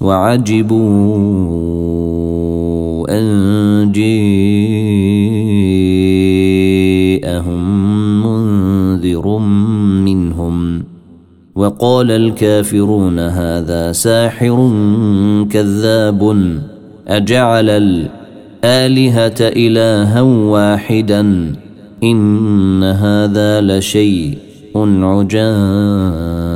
وعجبوا أن جيءهم منذر منهم. وقال الكافرون هذا ساحر كذاب. أجعل الآلهة إلها واحدا. إن هذا لشيء عجاب.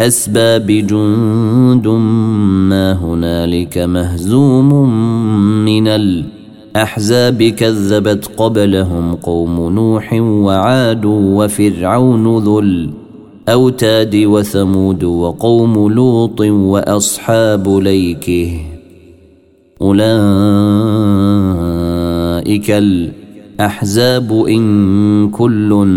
أسباب جند ما هنالك مهزوم من الأحزاب كذبت قبلهم قوم نوح وعاد وفرعون ذو الأوتاد وثمود وقوم لوط وأصحاب ليكه. أولئك الأحزاب إن كل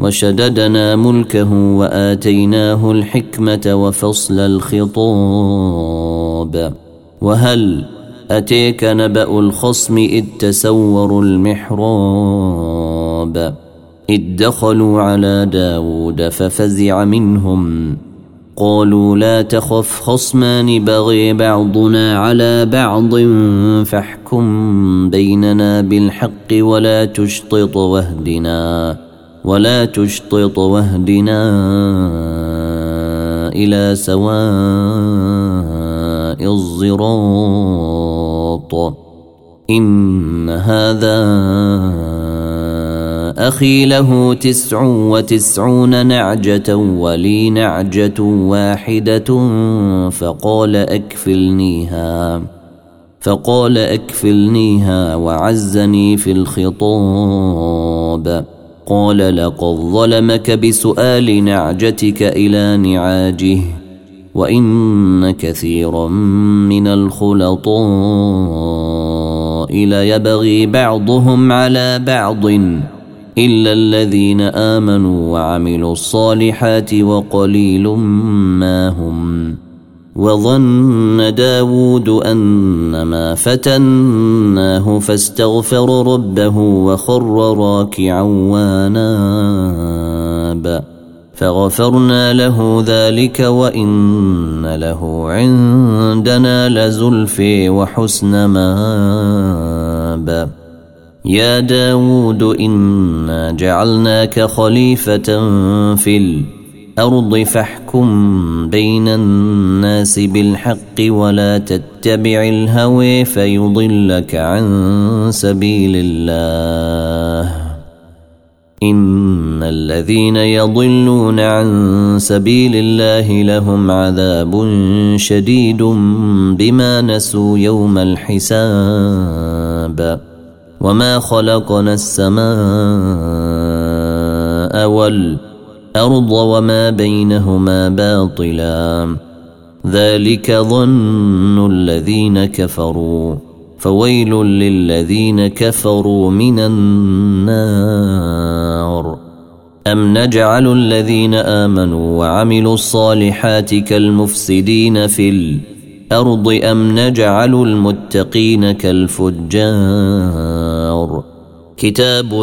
وشددنا ملكه وآتيناه الحكمة وفصل الخطاب. وهل أتيك نبأ الخصم إذ تسوروا المحراب؟ إذ دخلوا على داود ففزع منهم. قالوا لا تخف خصمان بغي بعضنا على بعض فاحكم بيننا بالحق ولا تشطط واهدنا. ولا تشطط واهدنا إلى سواء الصراط. إن هذا أخي له تسع وتسعون نعجة ولي نعجة واحدة فقال أكفلنيها فقال أكفلنيها وعزني في الخطاب. قال لقد ظلمك بسؤال نعجتك إلى نعاجه وإن كثيرا من الخلطاء ليبغي بعضهم على بعض إلا الذين آمنوا وعملوا الصالحات وقليل ما هم. وظن داود أنما فتناه فاستغفر ربه وخر راكعا واناب. فغفرنا له ذلك وإن له عندنا لزلفي وحسن مآب. يا داود إنا جعلناك خليفة في الأرض فاحكم بين الناس بالحق ولا تتبع الهوى فيضلك عن سبيل الله. إن الذين يضلون عن سبيل الله لهم عذاب شديد بما نسوا يوم الحساب. وما خلقنا السماء والارض وما بينهما باطلا. ذلك ظن الذين كفروا. فويل للذين كفروا من النار. أم نجعل الذين آمنوا وعملوا الصالحات كالمفسدين في الأرض الأرض أم نجعل المتقين كالفجار؟ كتاب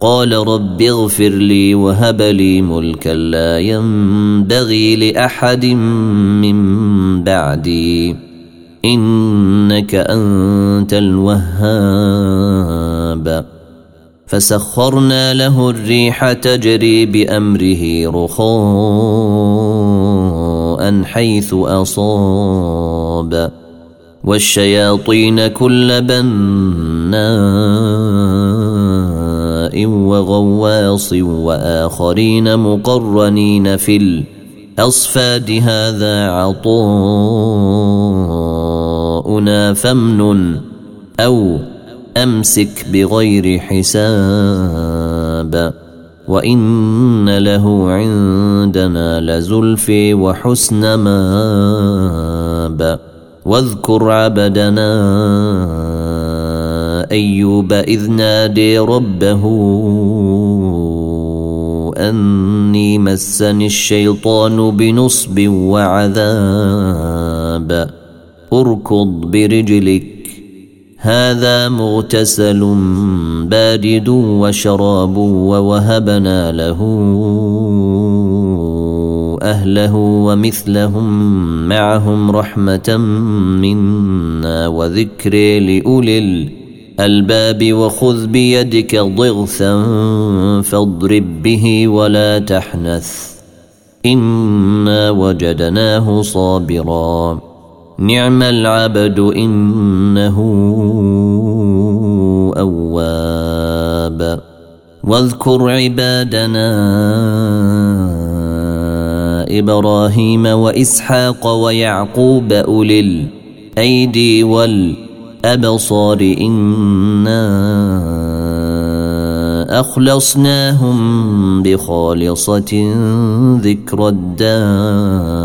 قال رب اغفر لي وهب لي ملكا لا ينبغي لأحد من بعدي. إنك أنت الوهاب. فسخرنا له الريح تجري بأمره رخاء حيث أصاب. والشياطين كل وغواص واخرين مقرنين في الاصفاد هذا عطاؤنا فامنن أو امسك بغير حساب وان له عندنا لزلفي وحسن ماب واذكر عبدنا أيوب إذ نادي ربه أني مسني الشيطان بنصب وعذاب. اركض برجلك. هذا مغتسل بارد وشراب ووهبنا له أهله ومثلهم معهم رحمة منا وذكر لأولي الالباب وخذ بيدك ضغثا فاضرب به ولا تحنث. إنا وجدناه صابرا. نعم العبد إنه أواب. واذكر عبادنا إبراهيم وإسحاق ويعقوب أولي الأيدي والابصار إنا أخلصناهم بخالصة ذكر الدار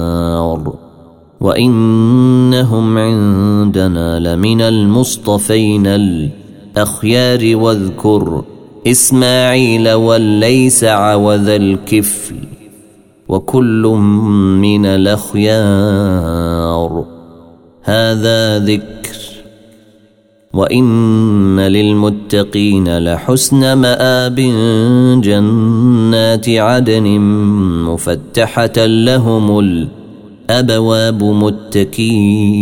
وإنهم عندنا لمن المصطفين الأخيار واذكر إسماعيل والليسع وذا الكفل وكل من الأخيار هذا ذكر وان للمتقين لحسن ماب جنات عدن مفتحه لهم الأبواب متكين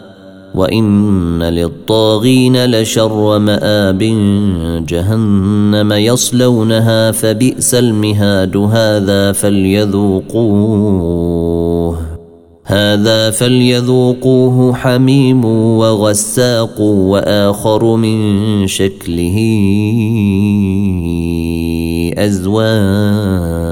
وان للطاغين لشر مآب جهنم يصلونها فبئس المهاد هذا فليذوقوه هذا فليذوقوه حميم وغساق واخر من شكله ازواج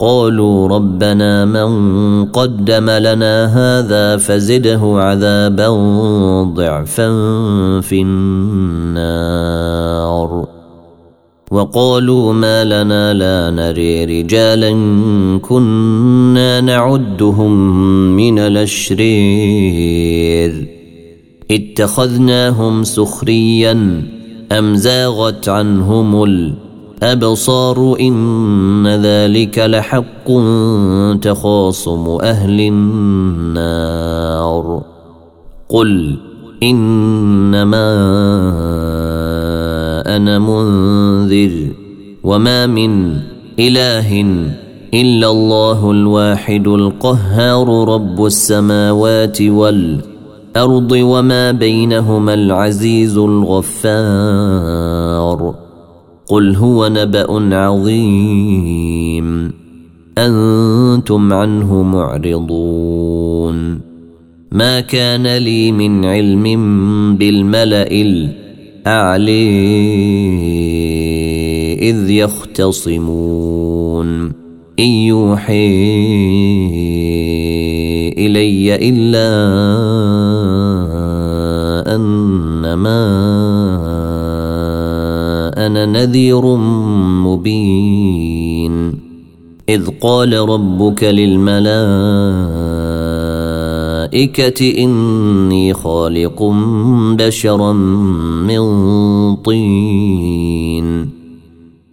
قالوا ربنا من قدم لنا هذا فزده عذابا ضعفا في النار. وقالوا ما لنا لا نري رجالا كنا نعدهم من الأشرير. اتخذناهم سخريا أم زاغت عنهم الأرض الابصار إن ذلك لحق تخاصم أهل النار. قل إنما أنا منذر وما من إله إلا الله الواحد القهار رب السماوات والأرض وما بينهما العزيز الغفار. قل هو نبأ عظيم. أنتم عنه معرضون. ما كان لي من علم بالملأ الأعلي إذ يختصمون. إن يوحي إلي إلا أنما أنا نذير مبين. إذ قال ربك للملائكة إني خالق بشرا من طين.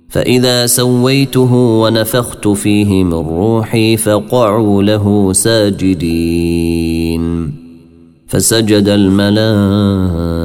فإذا سويته ونفخت فيه من روحي فقعوا له ساجدين. فسجد الملائكة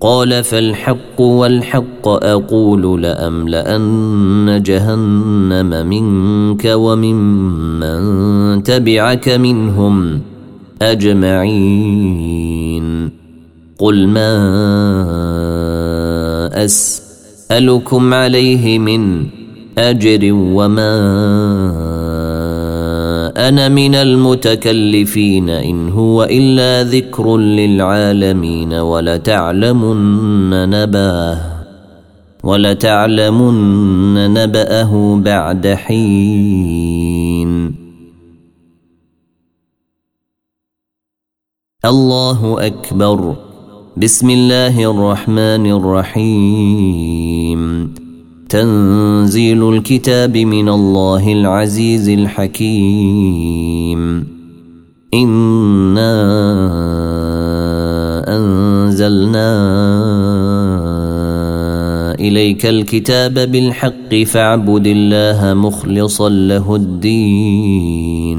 قال فالحق والحق أقول لأملأن جهنم منك وممن تبعك منهم أجمعين. قل ما أسألكم عليه من أجر وما أنا من المتكلفين إن هو إلا ذكر للعالمين ولتعلمن نبأه ولتعلمن نبأه بعد حين. الله أكبر. بسم الله الرحمن الرحيم. تنزيل الكتاب من الله العزيز الحكيم. إنا أنزلنا إليك الكتاب بالحق فاعبد الله مخلصا له الدين.